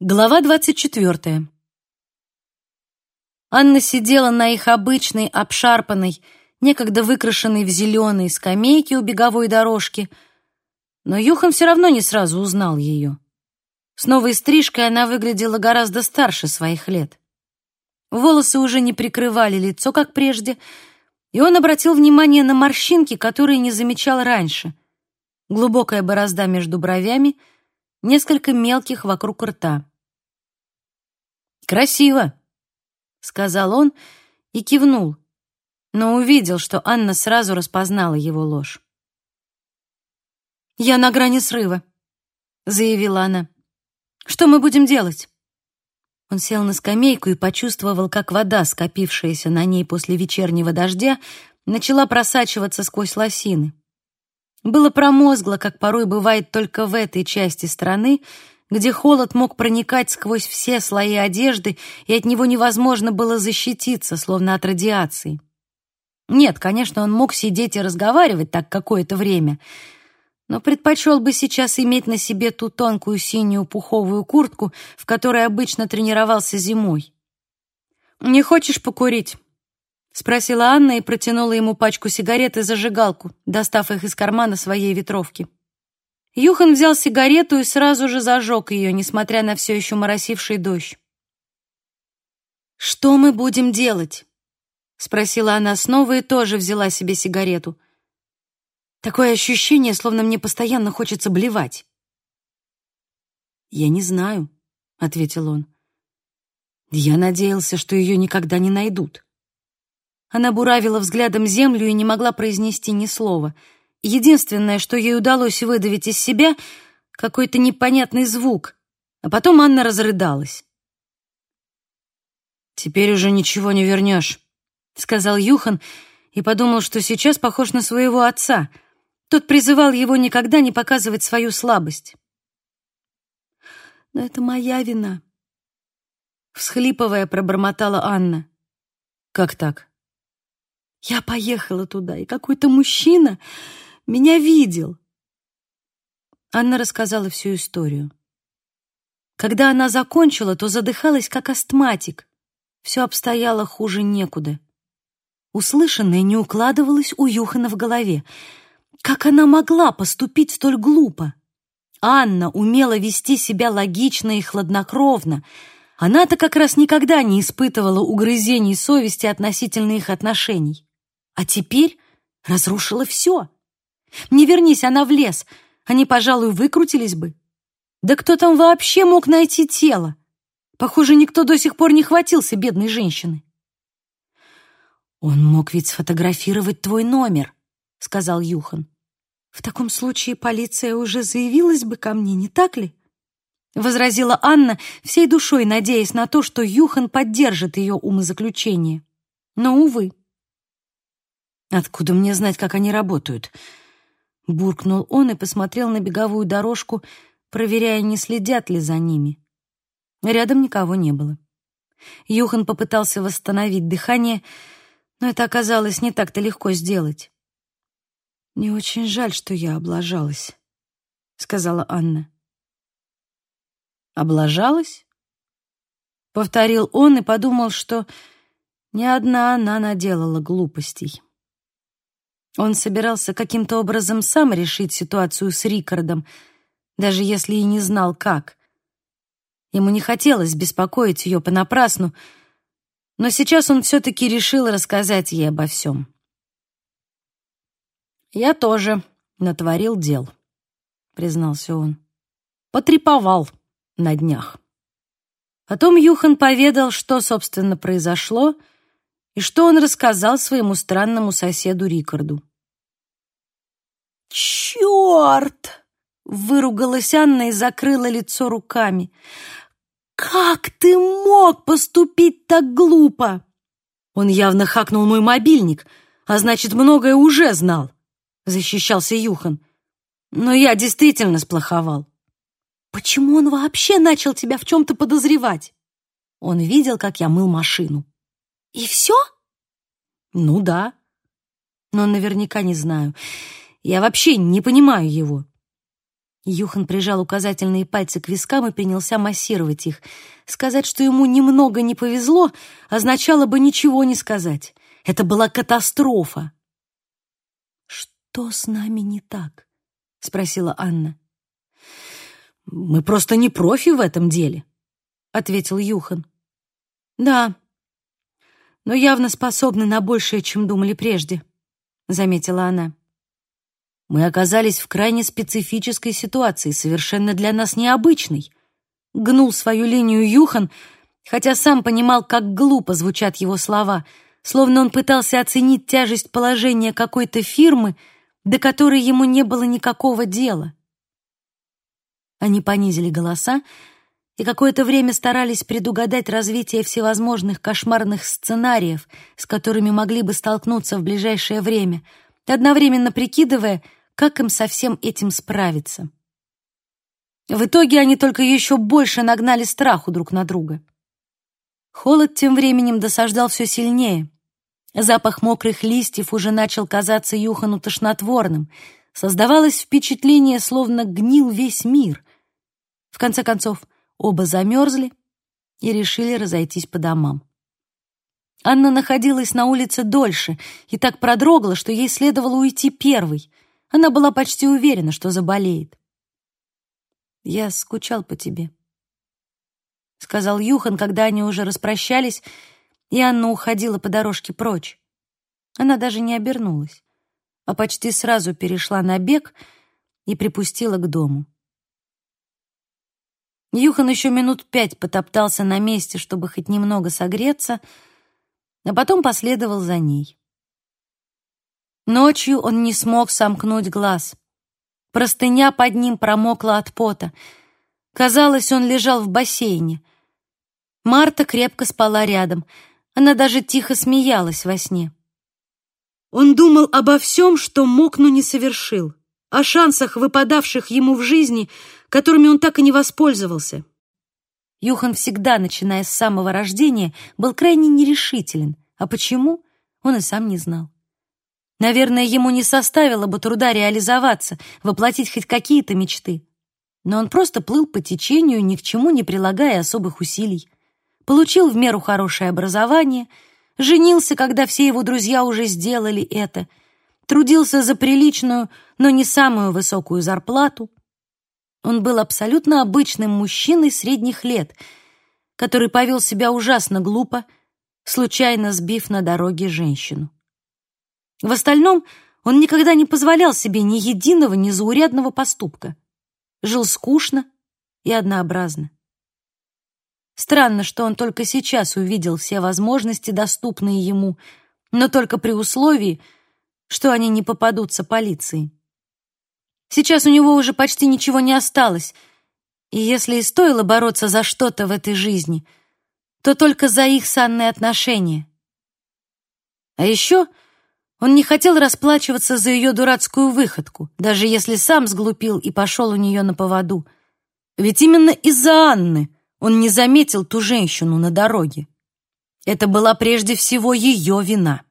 Глава двадцать четвертая. Анна сидела на их обычной, обшарпанной, некогда выкрашенной в зеленый скамейке у беговой дорожки, но Юхан все равно не сразу узнал ее. С новой стрижкой она выглядела гораздо старше своих лет. Волосы уже не прикрывали лицо, как прежде, и он обратил внимание на морщинки, которые не замечал раньше. Глубокая борозда между бровями — несколько мелких вокруг рта. «Красиво», — сказал он и кивнул, но увидел, что Анна сразу распознала его ложь. «Я на грани срыва», — заявила она. «Что мы будем делать?» Он сел на скамейку и почувствовал, как вода, скопившаяся на ней после вечернего дождя, начала просачиваться сквозь лосины. Было промозгло, как порой бывает только в этой части страны, где холод мог проникать сквозь все слои одежды, и от него невозможно было защититься, словно от радиации. Нет, конечно, он мог сидеть и разговаривать так какое-то время, но предпочел бы сейчас иметь на себе ту тонкую синюю пуховую куртку, в которой обычно тренировался зимой. «Не хочешь покурить?» спросила Анна и протянула ему пачку сигарет и зажигалку, достав их из кармана своей ветровки. Юхан взял сигарету и сразу же зажег ее, несмотря на все еще моросивший дождь. «Что мы будем делать?» — спросила она снова и тоже взяла себе сигарету. Такое ощущение, словно мне постоянно хочется блевать. «Я не знаю», — ответил он. «Я надеялся, что ее никогда не найдут». Она буравила взглядом землю и не могла произнести ни слова. Единственное, что ей удалось выдавить из себя, какой-то непонятный звук, а потом Анна разрыдалась. «Теперь уже ничего не вернешь», — сказал Юхан и подумал, что сейчас похож на своего отца. Тот призывал его никогда не показывать свою слабость. «Но это моя вина», — всхлипывая, пробормотала Анна. «Как так?» Я поехала туда, и какой-то мужчина меня видел. Анна рассказала всю историю. Когда она закончила, то задыхалась, как астматик. Все обстояло хуже некуда. Услышанное не укладывалось у Юхана в голове. Как она могла поступить столь глупо? Анна умела вести себя логично и хладнокровно. Она-то как раз никогда не испытывала угрызений совести относительно их отношений. А теперь разрушила все. Не вернись она в лес, они, пожалуй, выкрутились бы. Да кто там вообще мог найти тело? Похоже, никто до сих пор не хватился бедной женщины. «Он мог ведь сфотографировать твой номер», — сказал Юхан. «В таком случае полиция уже заявилась бы ко мне, не так ли?» — возразила Анна, всей душой надеясь на то, что Юхан поддержит ее умозаключение. Но, увы, Откуда мне знать, как они работают? Буркнул он и посмотрел на беговую дорожку, проверяя, не следят ли за ними. Рядом никого не было. Юхан попытался восстановить дыхание, но это оказалось не так-то легко сделать. «Мне очень жаль, что я облажалась», — сказала Анна. «Облажалась?» — повторил он и подумал, что ни одна она наделала глупостей. Он собирался каким-то образом сам решить ситуацию с Рикардом, даже если и не знал, как. Ему не хотелось беспокоить ее понапрасну, но сейчас он все-таки решил рассказать ей обо всем. «Я тоже натворил дел», — признался он. «Потреповал на днях». Потом Юхан поведал, что, собственно, произошло, и что он рассказал своему странному соседу Рикарду. «Черт!» — выругалась Анна и закрыла лицо руками. «Как ты мог поступить так глупо?» Он явно хакнул мой мобильник, а значит, многое уже знал, — защищался Юхан. Но я действительно сплоховал. Почему он вообще начал тебя в чем-то подозревать? Он видел, как я мыл машину. И все? Ну да. Но наверняка не знаю. Я вообще не понимаю его. Юхан прижал указательные пальцы к вискам и принялся массировать их. Сказать, что ему немного не повезло, означало бы ничего не сказать. Это была катастрофа. «Что с нами не так?» — спросила Анна. «Мы просто не профи в этом деле», — ответил Юхан. «Да, но явно способны на большее, чем думали прежде», — заметила она. Мы оказались в крайне специфической ситуации, совершенно для нас необычной. Гнул свою линию Юхан, хотя сам понимал, как глупо звучат его слова, словно он пытался оценить тяжесть положения какой-то фирмы, до которой ему не было никакого дела. Они понизили голоса и какое-то время старались предугадать развитие всевозможных кошмарных сценариев, с которыми могли бы столкнуться в ближайшее время, одновременно прикидывая, как им со всем этим справиться. В итоге они только еще больше нагнали страху друг на друга. Холод тем временем досаждал все сильнее. Запах мокрых листьев уже начал казаться Юхану тошнотворным. Создавалось впечатление, словно гнил весь мир. В конце концов, оба замерзли и решили разойтись по домам. Анна находилась на улице дольше и так продрогла, что ей следовало уйти первой — она была почти уверена, что заболеет. «Я скучал по тебе», — сказал Юхан, когда они уже распрощались, и Анна уходила по дорожке прочь. Она даже не обернулась, а почти сразу перешла на бег и припустила к дому. Юхан еще минут пять потоптался на месте, чтобы хоть немного согреться, а потом последовал за ней. Ночью он не смог сомкнуть глаз. Простыня под ним промокла от пота. Казалось, он лежал в бассейне. Марта крепко спала рядом. Она даже тихо смеялась во сне. Он думал обо всем, что мог, но не совершил, о шансах, выпадавших ему в жизни, которыми он так и не воспользовался. Юхан всегда, начиная с самого рождения, был крайне нерешителен, а почему, он и сам не знал. Наверное, ему не составило бы труда реализоваться, воплотить хоть какие-то мечты. Но он просто плыл по течению, ни к чему не прилагая особых усилий. Получил в меру хорошее образование, женился, когда все его друзья уже сделали это, трудился за приличную, но не самую высокую зарплату. Он был абсолютно обычным мужчиной средних лет, который повел себя ужасно глупо, случайно сбив на дороге женщину. В остальном он никогда не позволял себе ни единого незаурядного поступка. Жил скучно и однообразно. Странно, что он только сейчас увидел все возможности, доступные ему, но только при условии, что они не попадутся полиции. Сейчас у него уже почти ничего не осталось, и если и стоило бороться за что-то в этой жизни, то только за их санные отношения. А еще он не хотел расплачиваться за ее дурацкую выходку, даже если сам сглупил и пошел у нее на поводу. Ведь именно из-за Анны он не заметил ту женщину на дороге. Это была прежде всего ее вина.